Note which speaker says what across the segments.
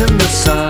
Speaker 1: in the sun.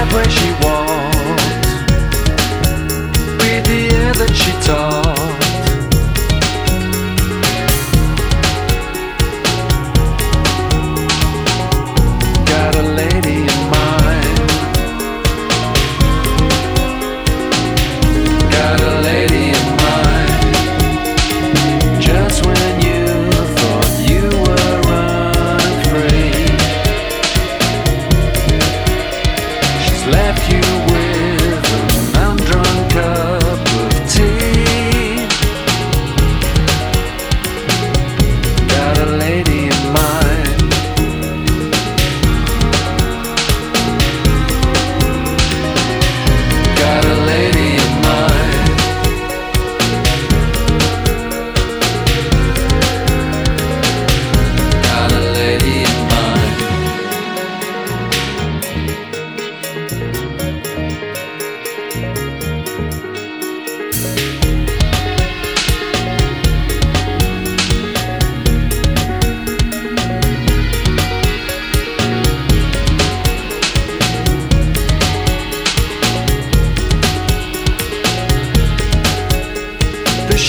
Speaker 1: vibe when she walks.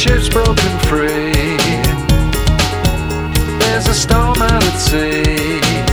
Speaker 1: ship's broken free. There's a storm out at sea.